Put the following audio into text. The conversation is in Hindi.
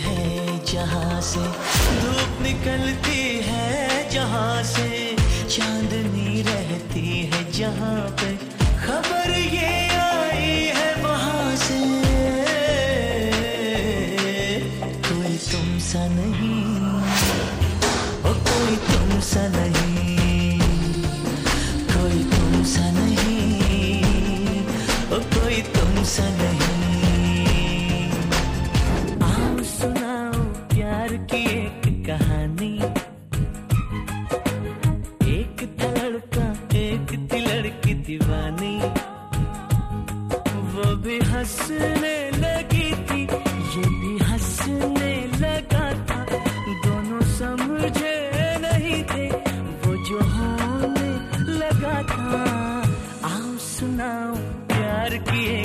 है जहाँ से धूप निकलती है, जहाँ से चांदनी रहती है, जहाँ पे खबर ये आई है वहाँ से। कोई तुम सा नहीं, ओ कोई तुम सा नहीं। की एक कहानी। एक था लड़का, एक थी लड़की दीवानी। वो भी हंसने लगी थी, ये भी हंसने लगा था। दोनों समझे नहीं थे, वो जो होने लगा था। आओ सुनाओ प्यार किए